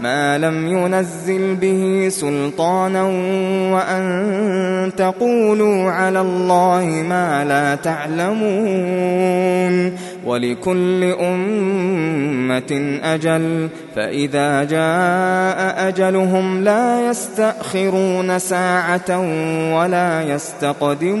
ما لم ينزل به سلطانا وأن تقولوا على الله ما لا تعلمون ولكل أمة أجل فإذا جاء أجلهم لا يستأخرون ساعة ولا يستقدمون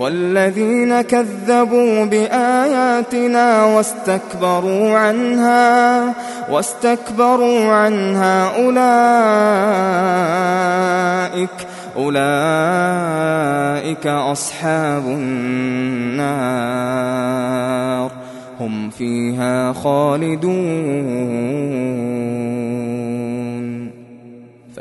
والذين كذبوا بآياتنا واستكبروا عنها واستكبروا عنها أولئك أولئك أصحاب النار هم فيها خالدون.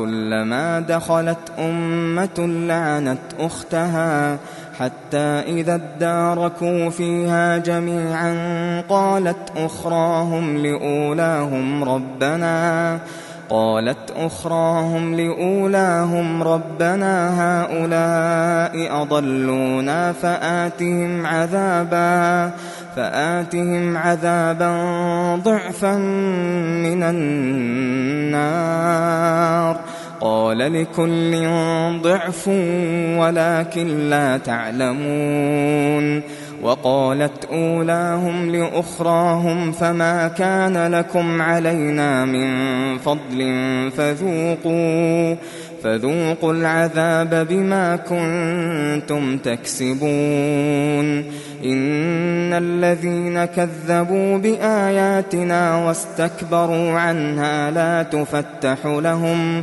كلما دخلت أمة لعنت أختها حتى إذا اداركوا فيها جميعا قالت أخراهم لأولاهم ربنا قالت أخراهم لأولاهم ربنا هؤلاء أضلونا فآتهم عذابا فآتهم عذابا ضعفا من النار. قال لكل ضعف ولكن لا تعلمون وقالت أولاهم لأخراهم فما كان لكم علينا من فضل فذوقوا فذوقوا العذاب بما كنتم تكسبون إن الذين كذبوا بآياتنا واستكبروا عنها لا تفتح لهم